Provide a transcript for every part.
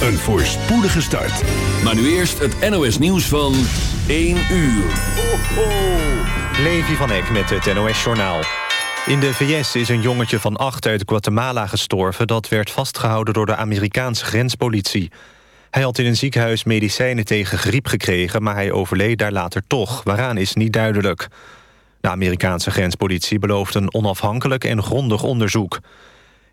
Een voorspoedige start. Maar nu eerst het NOS nieuws van 1 uur. Ho, ho. Levi van Eck met het NOS Journaal. In de VS is een jongetje van acht uit Guatemala gestorven... dat werd vastgehouden door de Amerikaanse grenspolitie. Hij had in een ziekenhuis medicijnen tegen griep gekregen... maar hij overleed daar later toch. Waaraan is niet duidelijk. De Amerikaanse grenspolitie belooft een onafhankelijk en grondig onderzoek.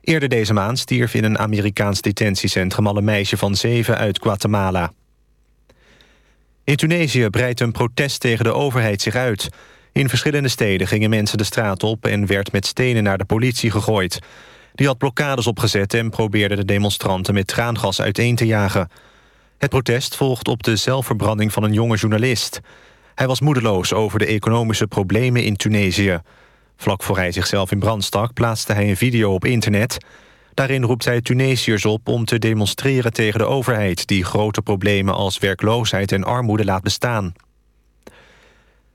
Eerder deze maand stierf in een Amerikaans detentiecentrum... al een meisje van zeven uit Guatemala. In Tunesië breidt een protest tegen de overheid zich uit. In verschillende steden gingen mensen de straat op... en werd met stenen naar de politie gegooid. Die had blokkades opgezet en probeerde de demonstranten... met traangas uiteen te jagen. Het protest volgt op de zelfverbranding van een jonge journalist. Hij was moedeloos over de economische problemen in Tunesië. Vlak voor hij zichzelf in brand stak plaatste hij een video op internet. Daarin roept hij Tunesiërs op om te demonstreren tegen de overheid... die grote problemen als werkloosheid en armoede laat bestaan.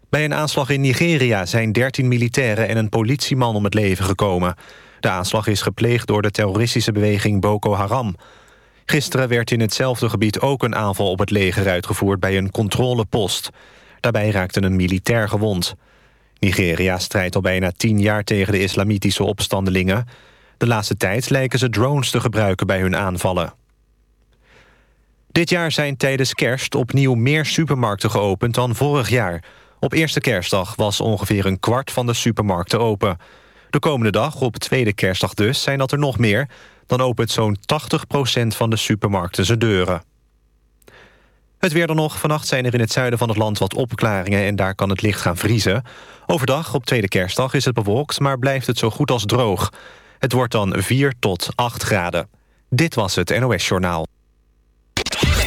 Bij een aanslag in Nigeria zijn 13 militairen en een politieman om het leven gekomen. De aanslag is gepleegd door de terroristische beweging Boko Haram. Gisteren werd in hetzelfde gebied ook een aanval op het leger uitgevoerd bij een controlepost. Daarbij raakte een militair gewond. Nigeria strijdt al bijna tien jaar tegen de islamitische opstandelingen. De laatste tijd lijken ze drones te gebruiken bij hun aanvallen. Dit jaar zijn tijdens kerst opnieuw meer supermarkten geopend dan vorig jaar. Op eerste kerstdag was ongeveer een kwart van de supermarkten open. De komende dag, op tweede kerstdag dus, zijn dat er nog meer. Dan opent zo'n 80% van de supermarkten zijn deuren. Het weer dan nog. Vannacht zijn er in het zuiden van het land wat opklaringen... en daar kan het licht gaan vriezen. Overdag, op tweede kerstdag, is het bewolkt... maar blijft het zo goed als droog. Het wordt dan 4 tot 8 graden. Dit was het NOS Journaal.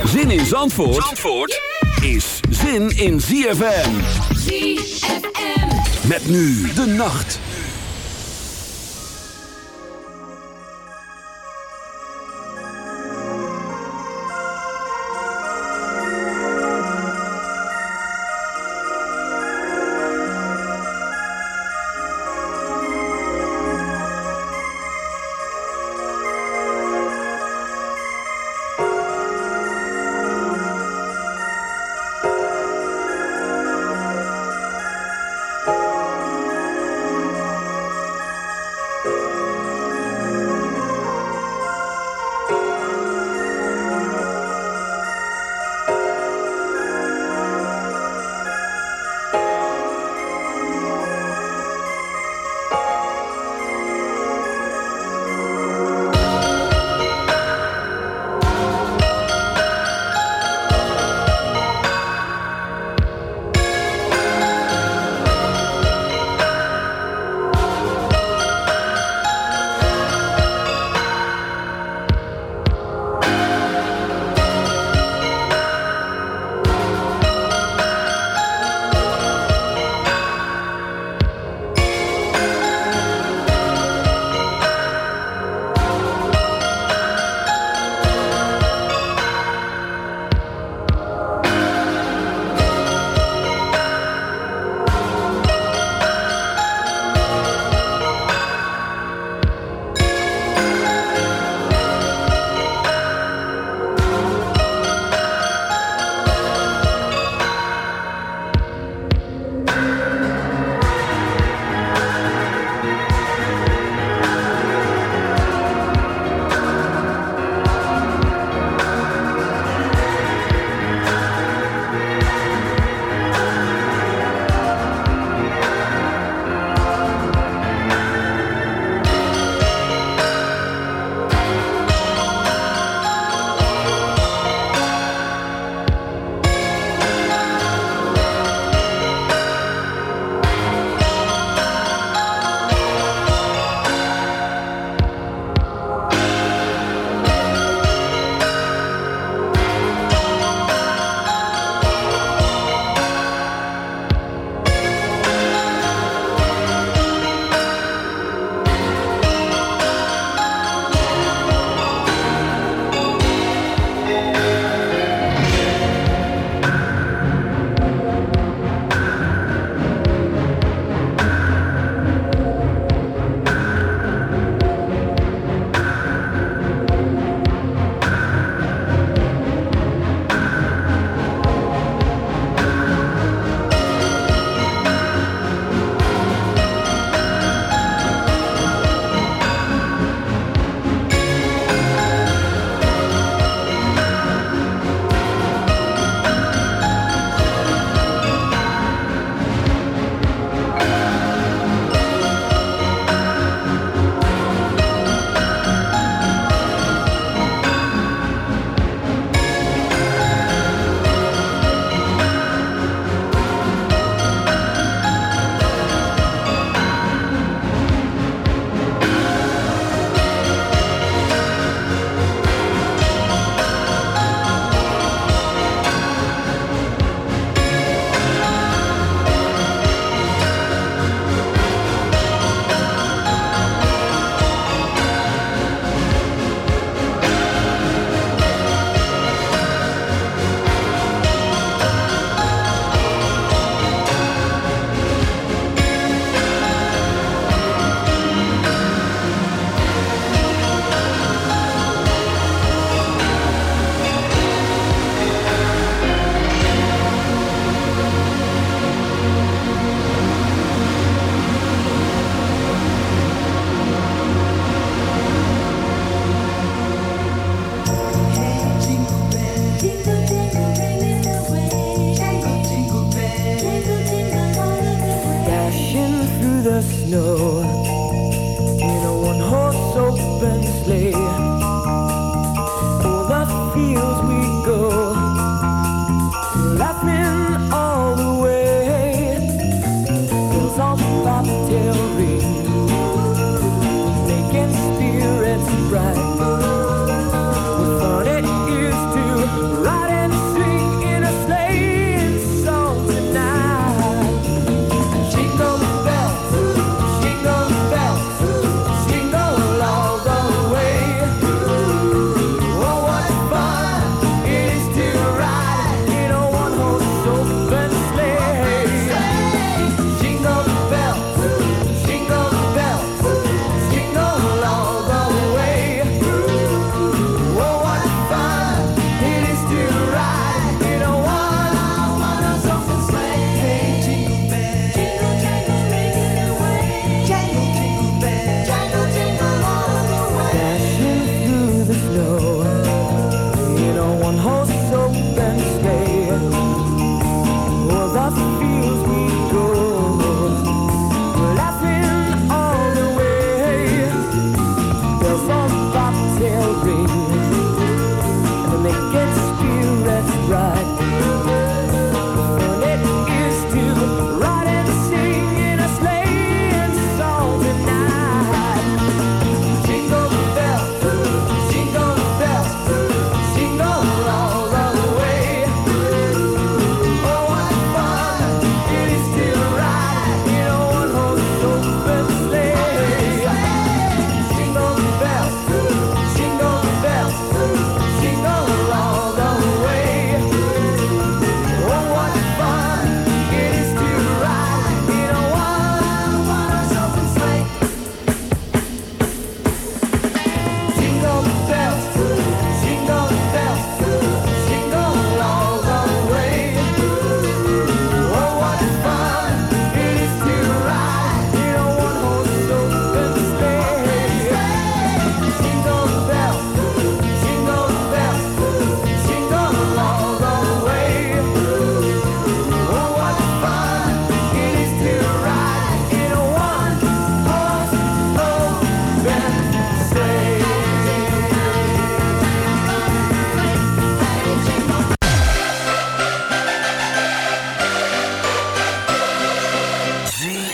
Zin in Zandvoort, Zandvoort is zin in ZFM. ZFM. Met nu de nacht.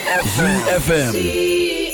FM, FM.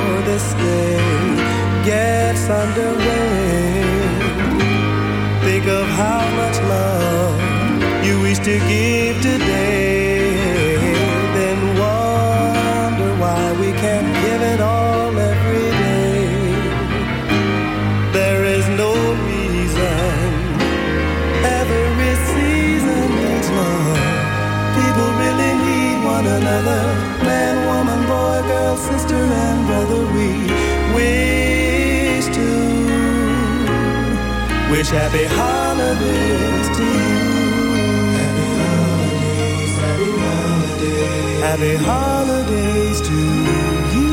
this day gets underway. Think of how much love you wish to give today. Brother. We we Wish happy holidays to you. Happy holidays, happy holidays. Happy holidays to you.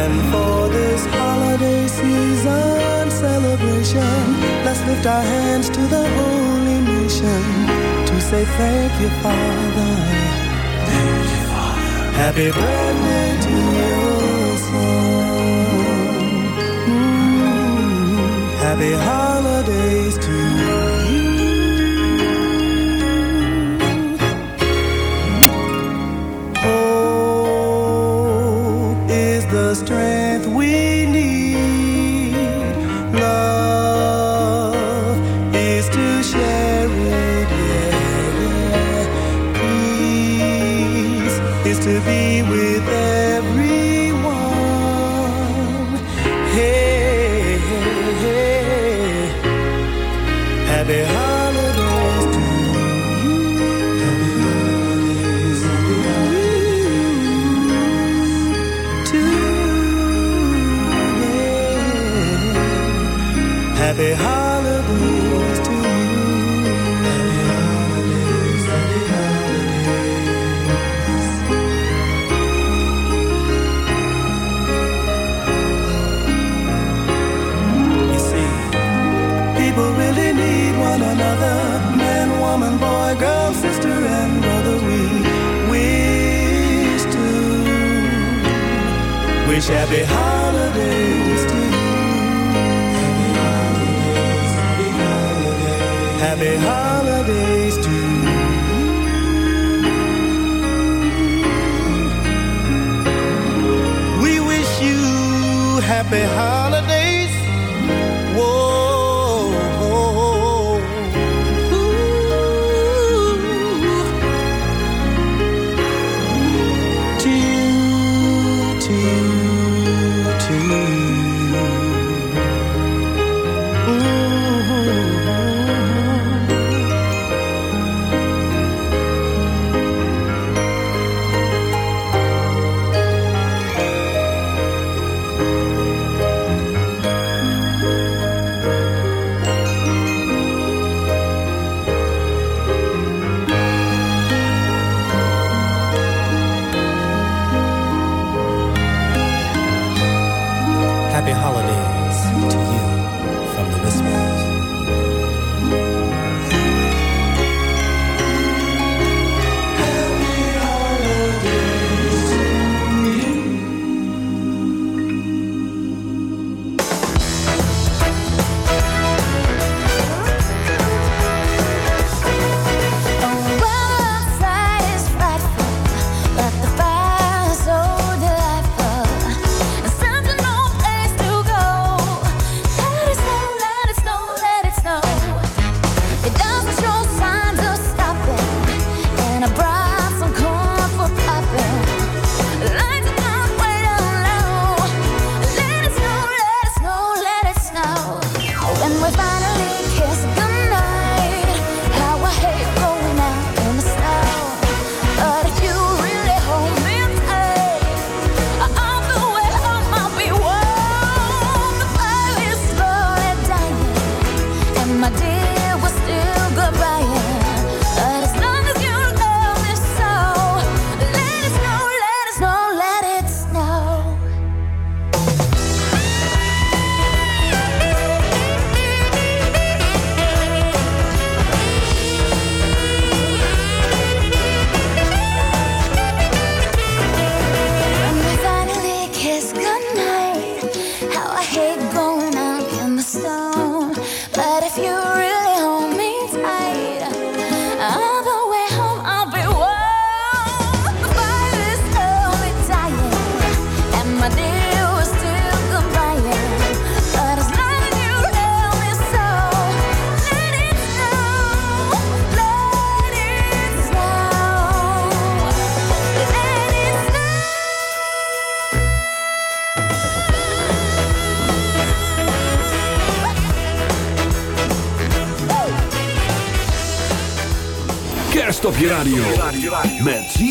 And for this holiday season celebration, let's lift our hands to the holy nation to say thank you, Father. You. Happy birthday to your son. Mm-hmm. Happy holidays Happy holidays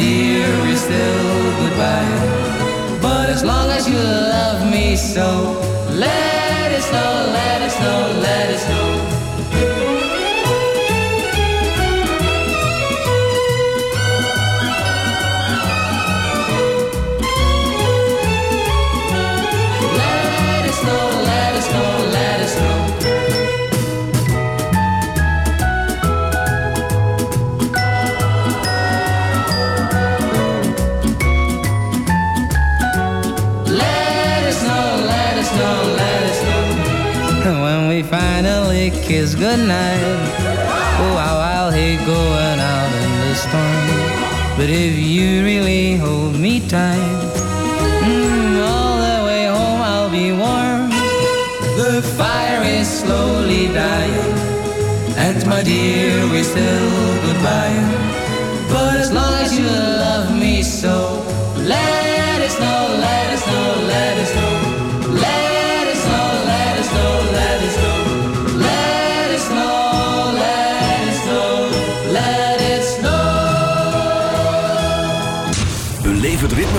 dear is still goodbye. But as long as you love me so, kiss goodnight. Oh, I'll, I'll hate going out in the storm. But if you really hold me tight, mm, all the way home I'll be warm. The fire is slowly dying, and my dear, we're still goodbye. But as long as you love me so, let us know, let us know, let us know.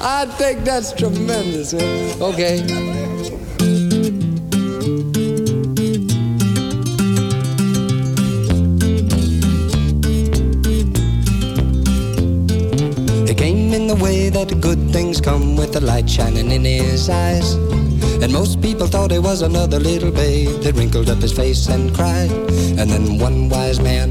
I think that's tremendous. Man. Okay. It came in the way that good things come with the light shining in his eyes. And most people thought he was another little babe that wrinkled up his face and cried. And then one wise man,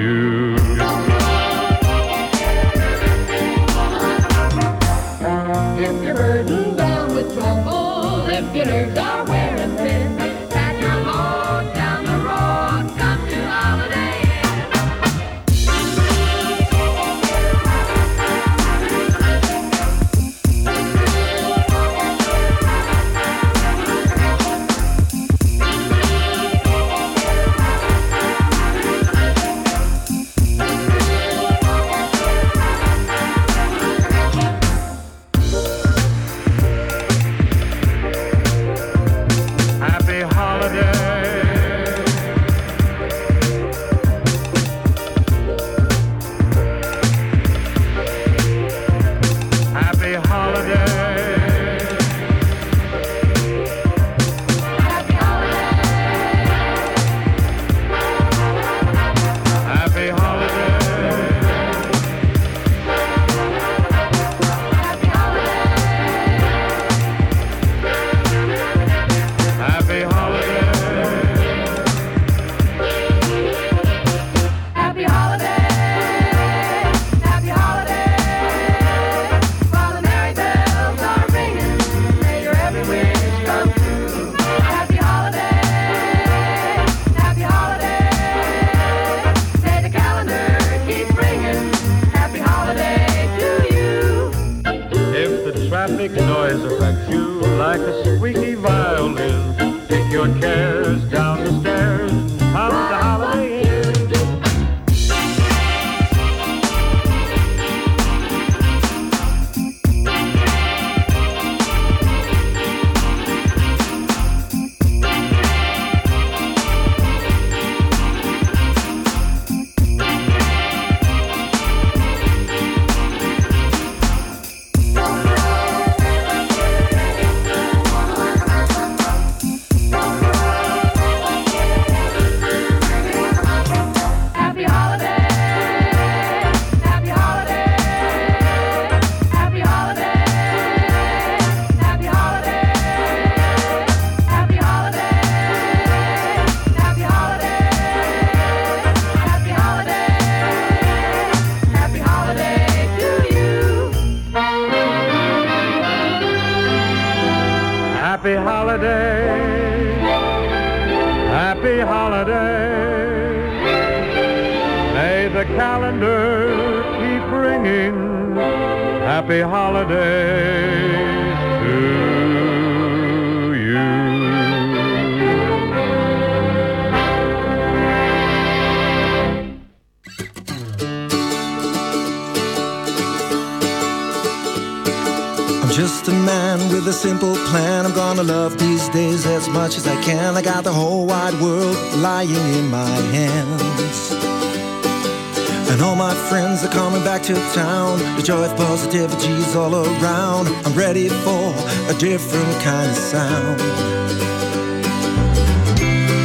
is all around. I'm ready for a different kind of sound.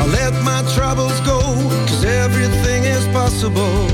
I let my troubles go, cause everything is possible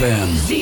ZFM.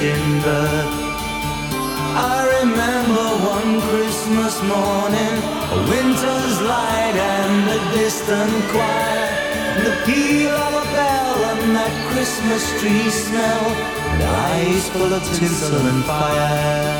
September. I remember one Christmas morning, a winter's light and the distant choir, the peal of a bell and that Christmas tree smell, and eyes full of tinsel and fire.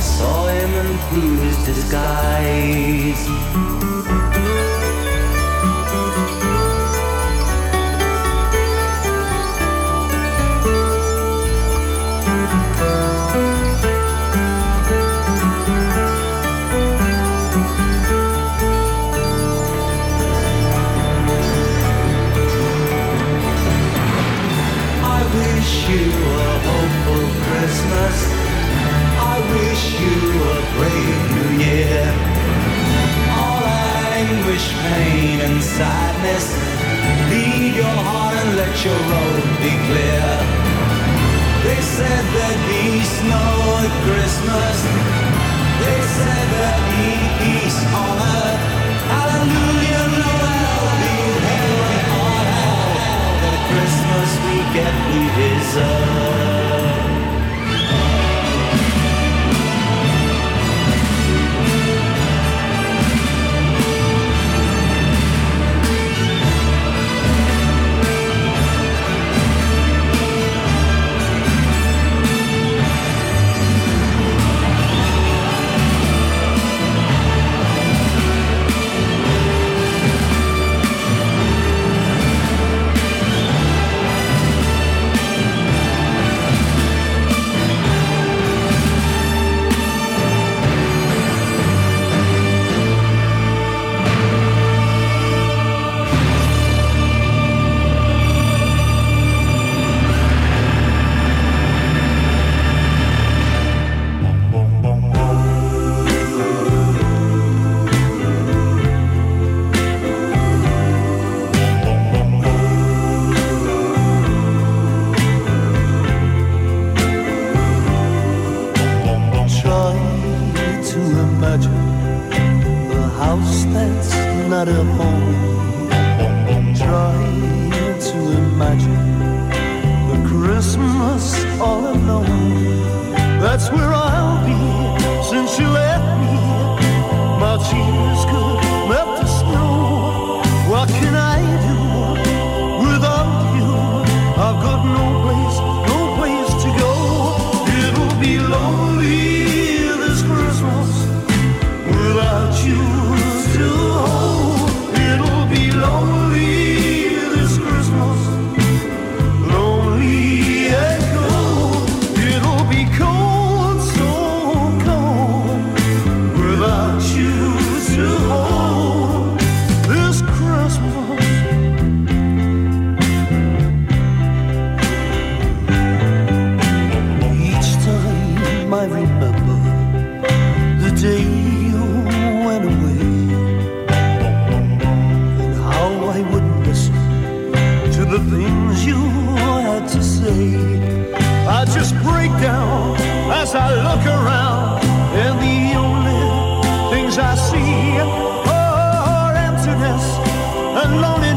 I saw him through his disguise. Anguish, pain, and sadness. Lead your heart and let your road be clear. They said there'd be snow at Christmas. They said there'd be peace on earth. Hallelujah, Noel, be heaven on earth. The Christmas we get, we deserve. Say. I just break down as I look around, and the only things I see are emptiness and loneliness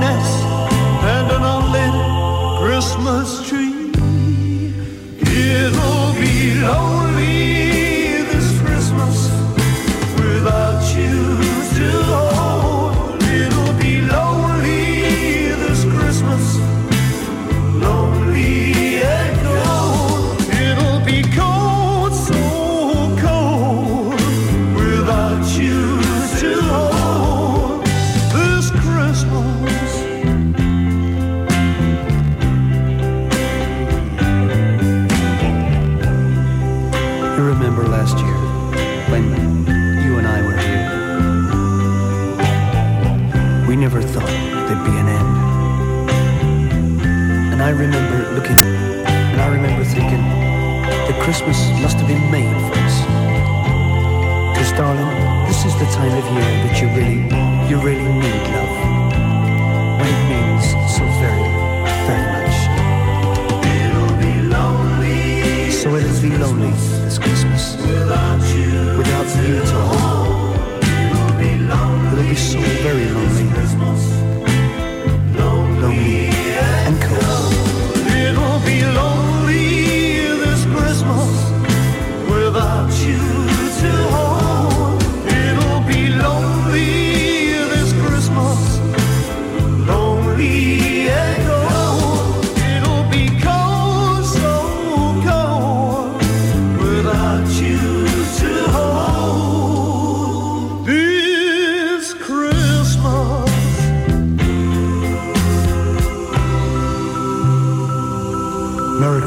time of year that you really,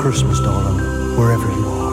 Christmas, darling, wherever you are.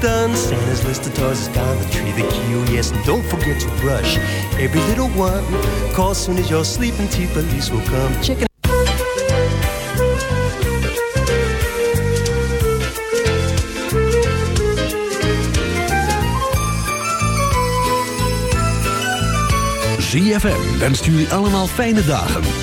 done. Santa's list of toys is down the tree, the queue. Yes, and don't forget to brush every little one. Cause soon as you're sleeping, tea police will come checking. ZFM wenst jullie allemaal fijne dagen.